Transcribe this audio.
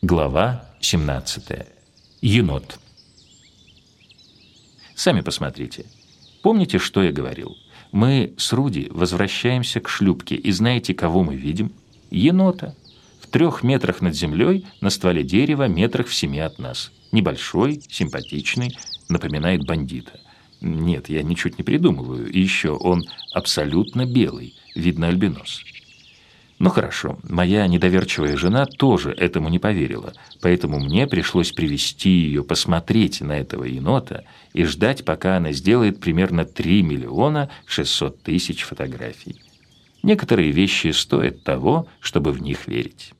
Глава 17. Енот. Сами посмотрите. Помните, что я говорил? Мы с Руди возвращаемся к шлюпке, и знаете, кого мы видим? Енота. В трех метрах над землей, на стволе дерева, метрах в семи от нас. Небольшой, симпатичный, напоминает бандита. Нет, я ничуть не придумываю. И еще он абсолютно белый, видно альбинос. Ну хорошо, моя недоверчивая жена тоже этому не поверила, поэтому мне пришлось привести ее посмотреть на этого енота и ждать, пока она сделает примерно 3 миллиона 600 тысяч фотографий. Некоторые вещи стоят того, чтобы в них верить.